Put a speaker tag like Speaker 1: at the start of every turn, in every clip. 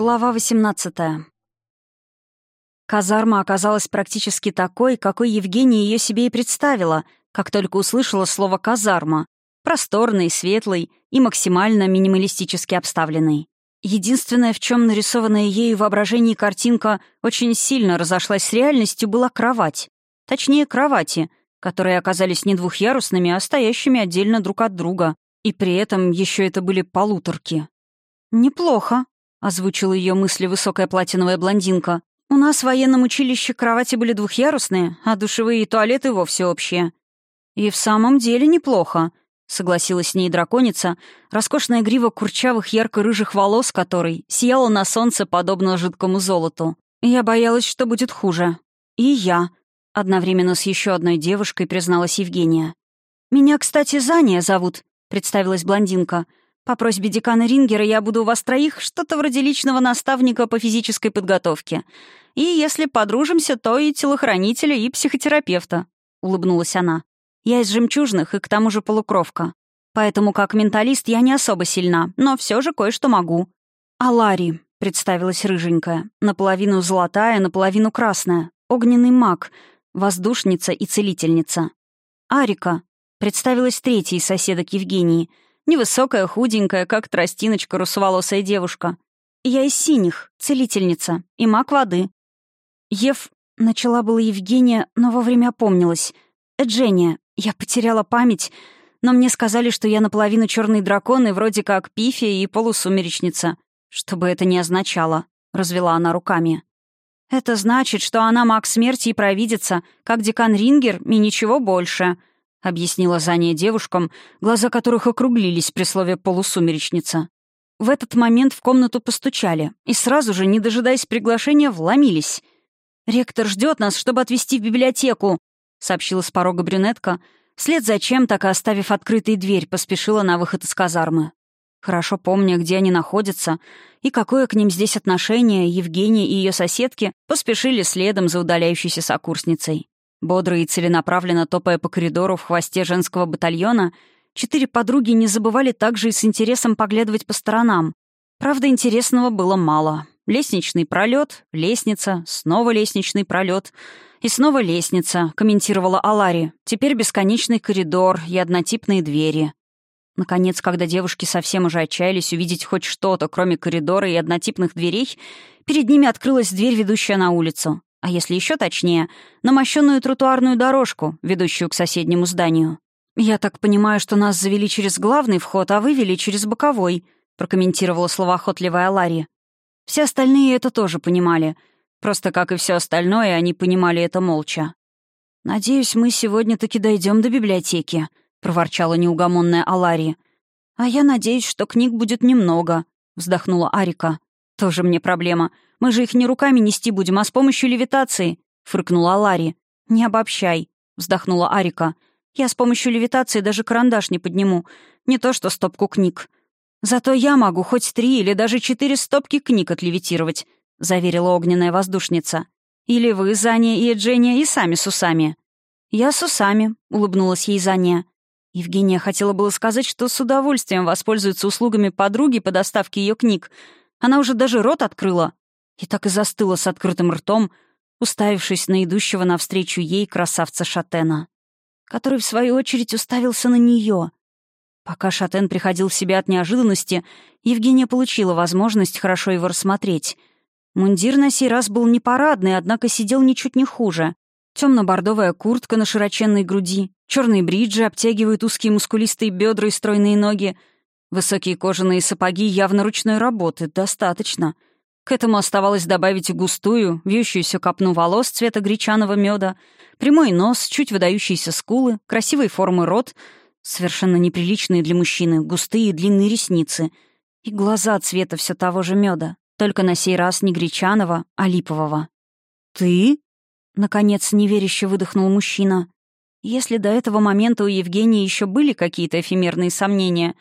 Speaker 1: Глава 18 Казарма оказалась практически такой, какой Евгения ее себе и представила, как только услышала слово «казарма». Просторный, светлый и максимально минималистически обставленный. Единственное, в чем нарисованная ею воображение картинка очень сильно разошлась с реальностью, была кровать. Точнее, кровати, которые оказались не двухъярусными, а стоящими отдельно друг от друга. И при этом еще это были полуторки. «Неплохо», — озвучила ее мысли высокая платиновая блондинка. «У нас в военном училище кровати были двухъярусные, а душевые и туалеты вовсе общие». «И в самом деле неплохо», — согласилась с ней драконица, роскошная грива курчавых ярко-рыжих волос которой сияла на солнце, подобно жидкому золоту. «Я боялась, что будет хуже». «И я», — одновременно с еще одной девушкой призналась Евгения. «Меня, кстати, Зания зовут», — представилась блондинка — по просьбе декана Рингера я буду у вас троих что-то вроде личного наставника по физической подготовке. И если подружимся, то и телохранителя, и психотерапевта», — улыбнулась она. «Я из жемчужных и к тому же полукровка. Поэтому как менталист я не особо сильна, но все же кое-что могу». «Алари», — представилась рыженькая, наполовину золотая, наполовину красная, огненный маг, воздушница и целительница. «Арика», — представилась третьей соседок Евгении — Невысокая, худенькая, как тростиночка, русоволосая девушка. Я из синих, целительница, и маг воды. Ев... Начала была Евгения, но вовремя опомнилась. Эджения. Я потеряла память, но мне сказали, что я наполовину черный дракон и вроде как пифия и полусумеречница. Что бы это ни означало, развела она руками. Это значит, что она маг смерти и провидица, как декан Рингер, и ничего больше —— объяснила Заня девушкам, глаза которых округлились при слове «полусумеречница». В этот момент в комнату постучали и сразу же, не дожидаясь приглашения, вломились. «Ректор ждет нас, чтобы отвезти в библиотеку», — сообщила с порога брюнетка. Вслед за чем, так и оставив открытой дверь, поспешила на выход из казармы. Хорошо помня, где они находятся и какое к ним здесь отношение, Евгения и ее соседки поспешили следом за удаляющейся сокурсницей. Бодро и целенаправленно топая по коридору в хвосте женского батальона, четыре подруги не забывали также и с интересом поглядывать по сторонам. Правда, интересного было мало. Лестничный пролет, лестница, снова лестничный пролет и снова лестница, комментировала Алари. Теперь бесконечный коридор и однотипные двери. Наконец, когда девушки совсем уже отчаялись увидеть хоть что-то, кроме коридора и однотипных дверей, перед ними открылась дверь, ведущая на улицу а если еще точнее, на мощенную тротуарную дорожку, ведущую к соседнему зданию. «Я так понимаю, что нас завели через главный вход, а вывели через боковой», прокомментировала словоохотливая Ларри. Все остальные это тоже понимали. Просто, как и все остальное, они понимали это молча. «Надеюсь, мы сегодня таки дойдем до библиотеки», — проворчала неугомонная Алари. «А я надеюсь, что книг будет немного», — вздохнула Арика. «Тоже мне проблема. Мы же их не руками нести будем, а с помощью левитации», — фыркнула Ларри. «Не обобщай», — вздохнула Арика. «Я с помощью левитации даже карандаш не подниму. Не то что стопку книг. Зато я могу хоть три или даже четыре стопки книг отлевитировать», — заверила огненная воздушница. «Или вы, Заня и Эджения, и сами с усами». «Я с усами», — улыбнулась ей Заня. Евгения хотела было сказать, что с удовольствием воспользуется услугами подруги по доставке ее книг. Она уже даже рот открыла, и так и застыла с открытым ртом, уставившись на идущего навстречу ей красавца Шатена, который, в свою очередь, уставился на нее. Пока Шатен приходил в себя от неожиданности, Евгения получила возможность хорошо его рассмотреть. Мундир на сей раз был не парадный, однако сидел ничуть не хуже. Темно-бордовая куртка на широченной груди, черные бриджи обтягивают узкие мускулистые бедра и стройные ноги, высокие кожаные сапоги явно ручной работы, достаточно — к этому оставалось добавить густую, вьющуюся копну волос цвета гречаного меда, прямой нос, чуть выдающиеся скулы, красивой формы рот, совершенно неприличные для мужчины, густые длинные ресницы и глаза цвета все того же меда, только на сей раз не гречаного, а липового. «Ты?» — наконец неверяще выдохнул мужчина. Если до этого момента у Евгении еще были какие-то эфемерные сомнения,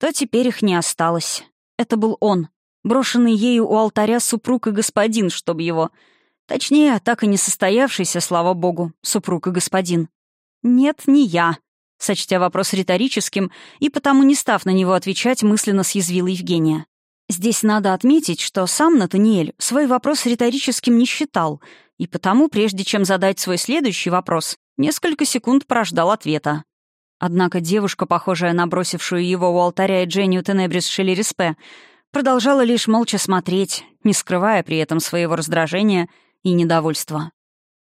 Speaker 1: то теперь их не осталось. Это был он, брошенный ею у алтаря супруг и господин, чтоб его... Точнее, так и не состоявшийся, слава богу, супруг и господин. «Нет, не я», — сочтя вопрос риторическим, и потому не став на него отвечать, мысленно съязвила Евгения. Здесь надо отметить, что сам Натаниэль свой вопрос риторическим не считал, и потому, прежде чем задать свой следующий вопрос, несколько секунд прождал ответа. Однако девушка, похожая на бросившую его у алтаря Дженнию Тенебрис Шелериспе, продолжала лишь молча смотреть, не скрывая при этом своего раздражения и недовольства.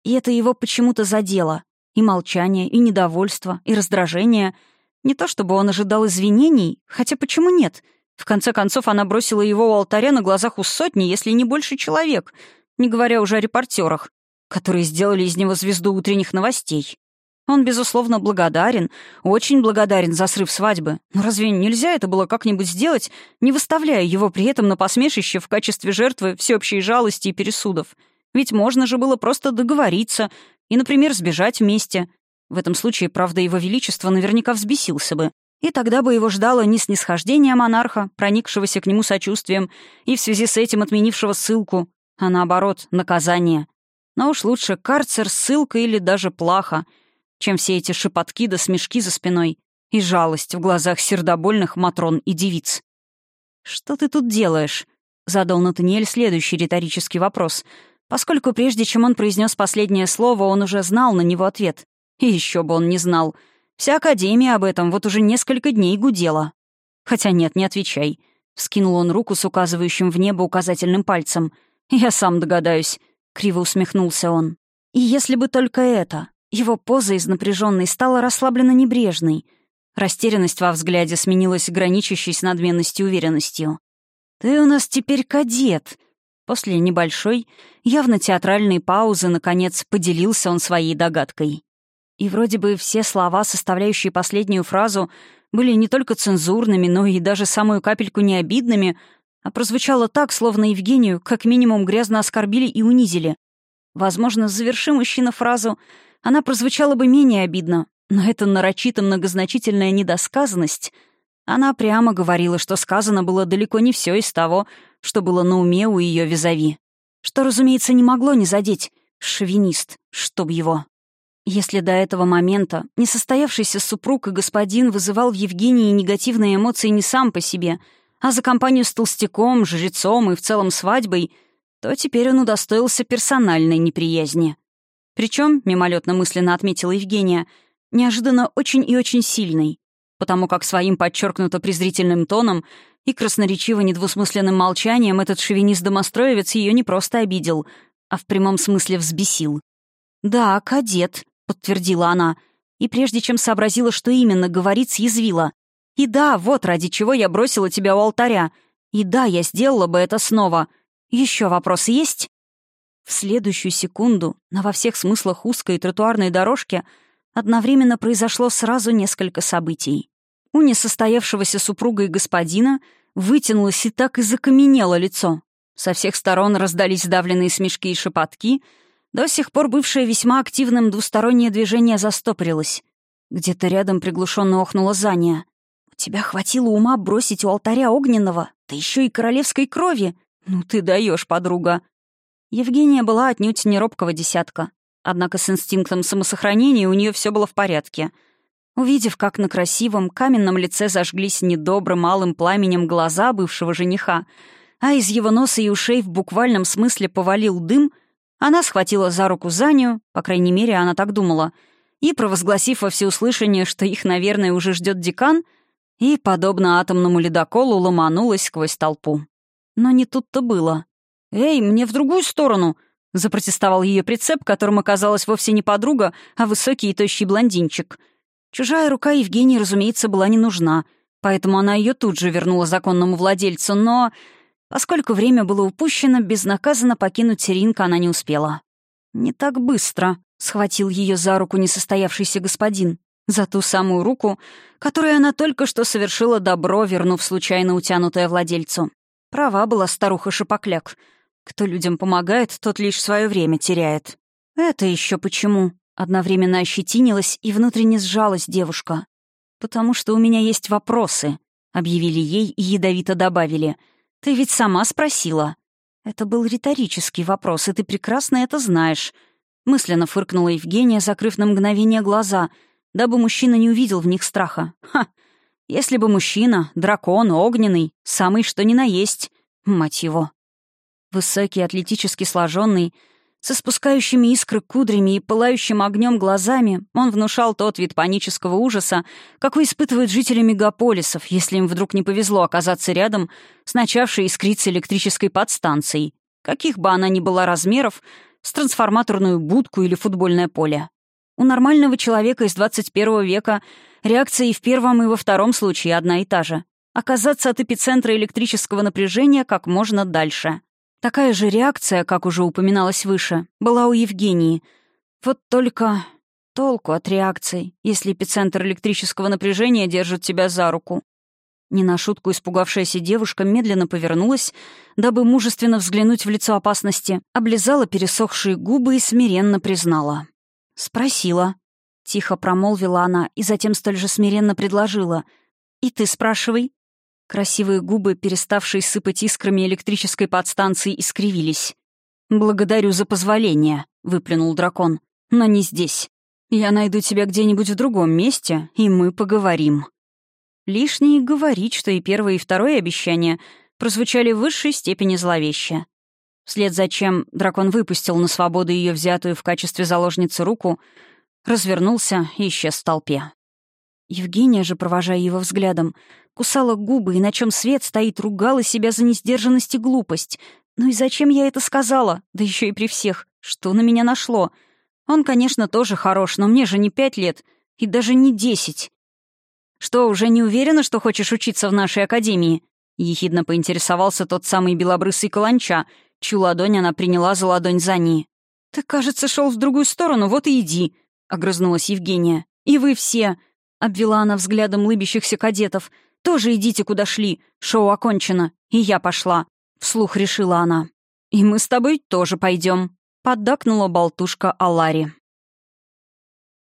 Speaker 1: И это его почему-то задело. И молчание, и недовольство, и раздражение. Не то чтобы он ожидал извинений, хотя почему нет? В конце концов, она бросила его у алтаря на глазах у сотни, если не больше человек, не говоря уже о репортерах, которые сделали из него звезду утренних новостей. Он, безусловно, благодарен, очень благодарен за срыв свадьбы. Но разве нельзя это было как-нибудь сделать, не выставляя его при этом на посмешище в качестве жертвы всеобщей жалости и пересудов? Ведь можно же было просто договориться и, например, сбежать вместе. В этом случае, правда, его величество наверняка взбесился бы. И тогда бы его ждало не снисхождение монарха, проникшегося к нему сочувствием и в связи с этим отменившего ссылку, а наоборот, наказание. Но уж лучше карцер, ссылка или даже плаха — чем все эти шепотки да смешки за спиной и жалость в глазах сердобольных матрон и девиц. «Что ты тут делаешь?» — задал Натаниэль следующий риторический вопрос, поскольку прежде чем он произнес последнее слово, он уже знал на него ответ. И еще бы он не знал. Вся Академия об этом вот уже несколько дней гудела. «Хотя нет, не отвечай», — вскинул он руку с указывающим в небо указательным пальцем. «Я сам догадаюсь», — криво усмехнулся он. «И если бы только это, его поза из напряженной стала расслабленно небрежной. Растерянность во взгляде сменилась граничащей с надменностью уверенностью. «Ты у нас теперь кадет!» После небольшой, явно театральной паузы, наконец, поделился он своей догадкой. И вроде бы все слова, составляющие последнюю фразу, были не только цензурными, но и даже самую капельку необидными, а прозвучало так, словно Евгению как минимум грязно оскорбили и унизили. Возможно, заверши мужчина фразу она прозвучала бы менее обидно, но эта нарочито многозначительная недосказанность, она прямо говорила, что сказано было далеко не все из того, что было на уме у ее визави. Что, разумеется, не могло не задеть. Шовинист, чтоб его. Если до этого момента несостоявшийся супруг и господин вызывал в Евгении негативные эмоции не сам по себе, а за компанию с толстяком, жрецом и в целом свадьбой, то теперь он удостоился персональной неприязни. Причем, мимолетно мысленно отметила Евгения, неожиданно очень и очень сильный, потому как своим подчеркнуто презрительным тоном и красноречиво недвусмысленным молчанием этот шовинист-домостроевец ее не просто обидел, а в прямом смысле взбесил. «Да, кадет», — подтвердила она, и прежде чем сообразила, что именно говорит, съязвила. «И да, вот ради чего я бросила тебя у алтаря. И да, я сделала бы это снова. Еще вопрос есть?» В следующую секунду на во всех смыслах узкой тротуарной дорожке одновременно произошло сразу несколько событий. У несостоявшегося супруга и господина вытянулось и так и закаменело лицо. Со всех сторон раздались сдавленные смешки и шепотки. До сих пор бывшее весьма активным двустороннее движение застопорилось. Где-то рядом приглушенно охнула Заня. «У тебя хватило ума бросить у алтаря огненного, да еще и королевской крови? Ну ты даешь, подруга!» Евгения была отнюдь не робкого десятка. Однако с инстинктом самосохранения у нее все было в порядке. Увидев, как на красивом каменном лице зажглись недобрым малым пламенем глаза бывшего жениха, а из его носа и ушей в буквальном смысле повалил дым, она схватила за руку Заню, по крайней мере, она так думала, и, провозгласив во всеуслышание, что их, наверное, уже ждет декан, и, подобно атомному ледоколу, ломанулась сквозь толпу. Но не тут-то было. «Эй, мне в другую сторону!» — запротестовал ее прицеп, которым оказалась вовсе не подруга, а высокий и тощий блондинчик. Чужая рука Евгении, разумеется, была не нужна, поэтому она ее тут же вернула законному владельцу, но... Поскольку время было упущено, безнаказанно покинуть ринг она не успела. «Не так быстро», — схватил ее за руку несостоявшийся господин. За ту самую руку, которой она только что совершила добро, вернув случайно утянутое владельцу. Права была старуха Шапокляк — кто людям помогает, тот лишь свое время теряет. Это еще почему? Одновременно ощетинилась и внутренне сжалась девушка. «Потому что у меня есть вопросы», — объявили ей и ядовито добавили. «Ты ведь сама спросила». Это был риторический вопрос, и ты прекрасно это знаешь. Мысленно фыркнула Евгения, закрыв на мгновение глаза, дабы мужчина не увидел в них страха. «Ха! Если бы мужчина, дракон, огненный, самый что ни на есть, мать его. Высокий, атлетически сложенный, со спускающими искры кудрями и пылающим огнем глазами он внушал тот вид панического ужаса, какой испытывают жители мегаполисов, если им вдруг не повезло оказаться рядом с начавшей искриться электрической подстанцией, каких бы она ни была размеров, с трансформаторную будку или футбольное поле. У нормального человека из 21 века реакция и в первом, и во втором случае одна и та же — оказаться от эпицентра электрического напряжения как можно дальше — Такая же реакция, как уже упоминалось выше, была у Евгении. Вот только толку от реакций, если эпицентр электрического напряжения держит тебя за руку. Не на шутку испугавшаяся девушка медленно повернулась, дабы мужественно взглянуть в лицо опасности, облизала пересохшие губы и смиренно признала. «Спросила». Тихо промолвила она и затем столь же смиренно предложила. «И ты спрашивай». Красивые губы, переставшие сыпать искрами электрической подстанции, искривились. «Благодарю за позволение», — выплюнул дракон. «Но не здесь. Я найду тебя где-нибудь в другом месте, и мы поговорим». Лишнее говорить, что и первое, и второе обещание прозвучали в высшей степени зловеще. Вслед за чем дракон выпустил на свободу ее взятую в качестве заложницы руку, развернулся и исчез в толпе. Евгения же, провожая его взглядом, кусала губы и на чем свет стоит, ругала себя за несдержанность и глупость. Ну и зачем я это сказала? Да еще и при всех. Что на меня нашло? Он, конечно, тоже хорош, но мне же не пять лет. И даже не десять. «Что, уже не уверена, что хочешь учиться в нашей академии?» Ехидно поинтересовался тот самый белобрысый каланча, чью ладонь она приняла за ладонь Зани. «Ты, кажется, шел в другую сторону, вот и иди», — огрызнулась Евгения. «И вы все», — обвела она взглядом лыбящихся кадетов, «тоже идите, куда шли, шоу окончено, и я пошла», — вслух решила она. «И мы с тобой тоже пойдем», — поддакнула болтушка Алари.